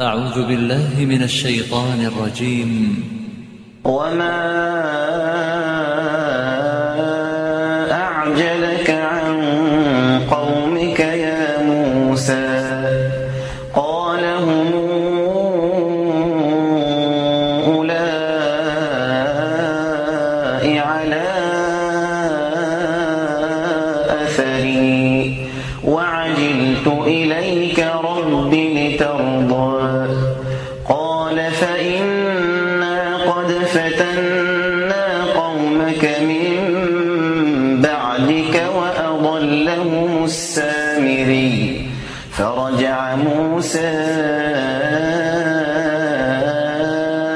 أعوذ بالله من الشيطان الرجيم. وما أعجلك عن قومك يا موسى؟ قال هم أولئك على أثري. وعجلت إليك رب لترضى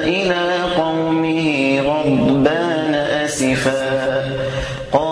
إلى قومه غضبان أسفا. قال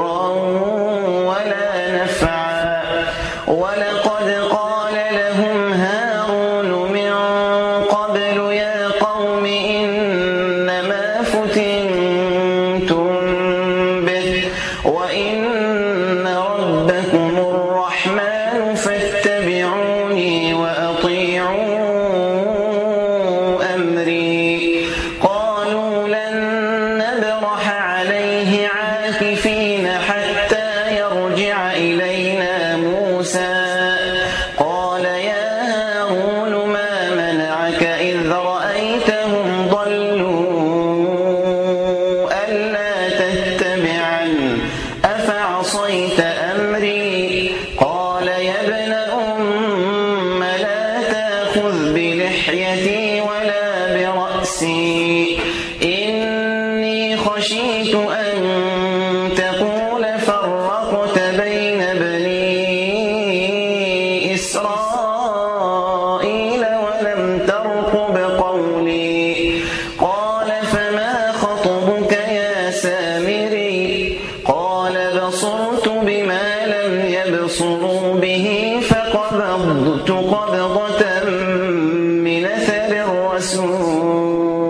تأخذ بلحيتي ولا برأسي. إني خشيت أن تقول فرقت بين بني إسرائيل ولم ترقب قولي قال فما خطبك يا سامري؟ قال بصرت بما لم يبصروا به. فقبضت قبضة من أثر الرسول.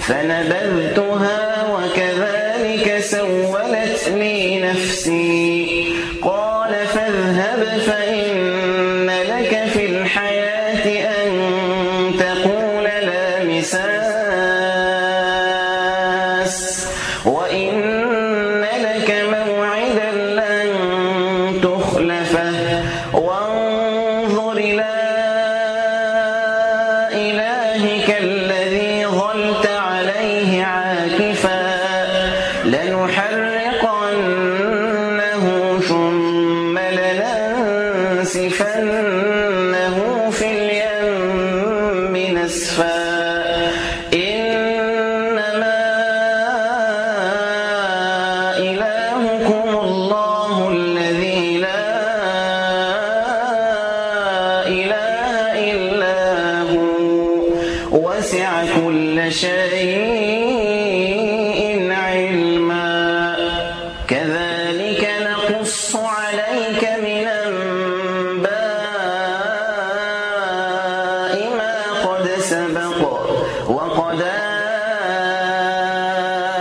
فنبذتها وكذلك سولت لي نفسي. قال فاذهب فإن لك في الحياة أن تقول لا مساس. وإن لك سبق وقد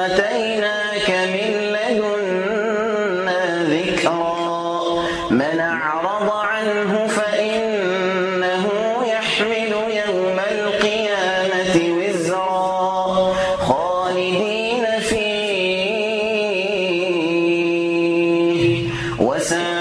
آتيناك من لدنا ذكرا. من أعرض عنه فإنه يحمل يوم القيامة وزرا. خالدين فيه. وساء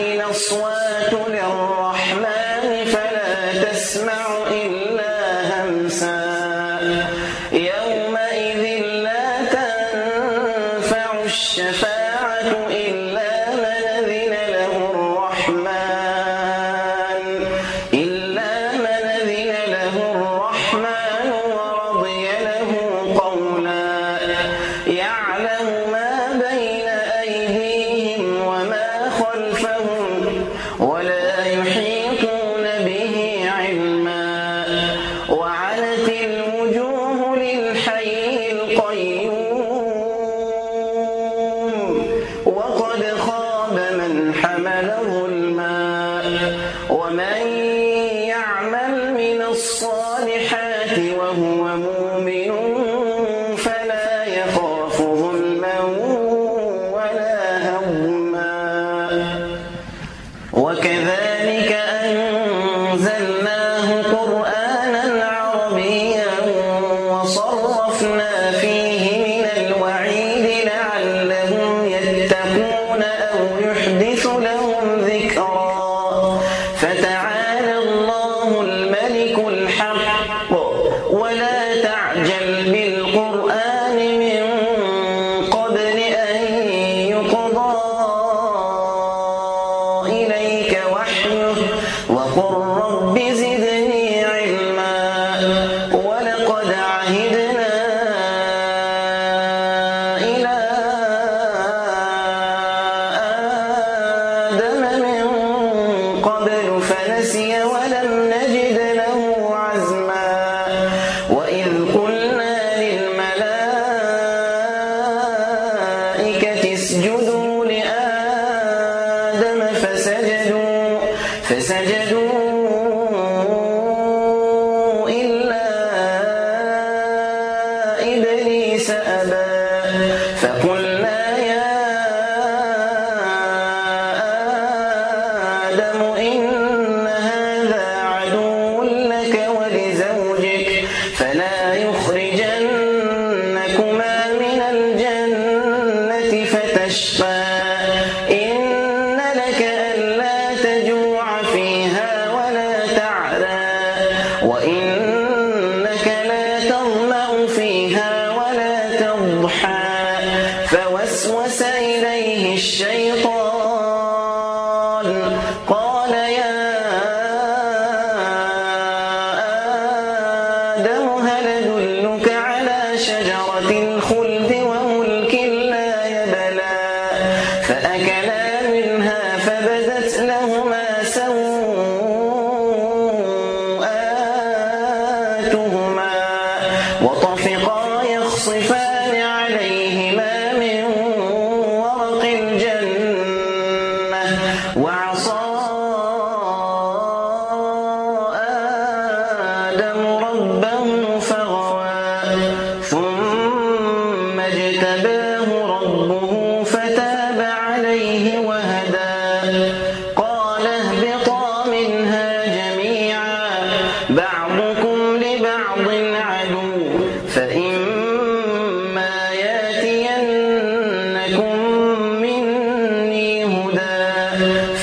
الصواب تؤمنون فنسي ولم نجد له عزما. وإذ قلنا للملائكة اسجدوا لآدم فسجدوا فسجدوا إلا إبليس أبا فقل وهدى. قال اهبطا منها جميعا. بعضكم لبعض عدو. فإما ياتينكم مني هدى.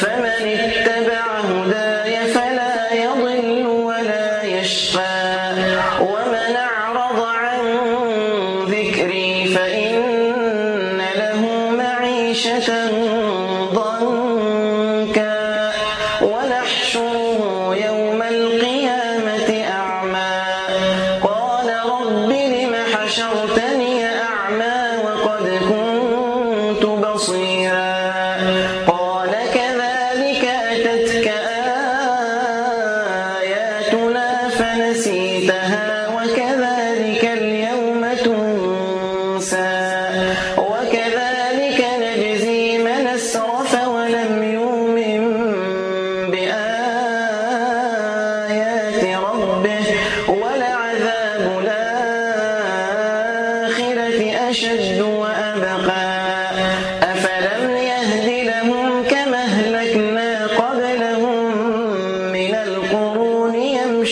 فمن اتبع هداي فلا يضل ولا يشقى. ومن أعرض عن ذكري فإن له معيشة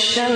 show.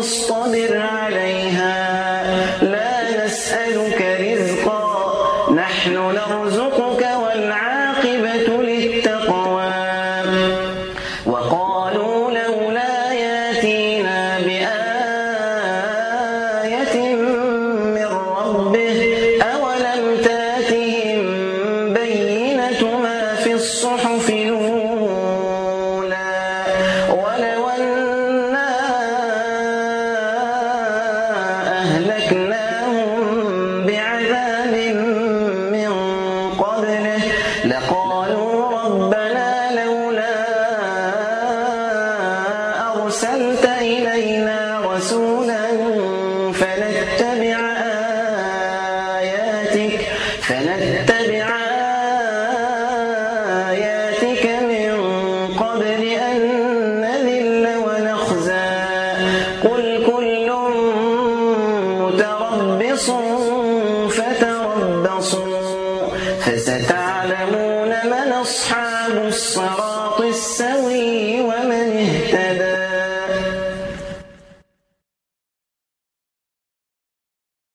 Deus poderá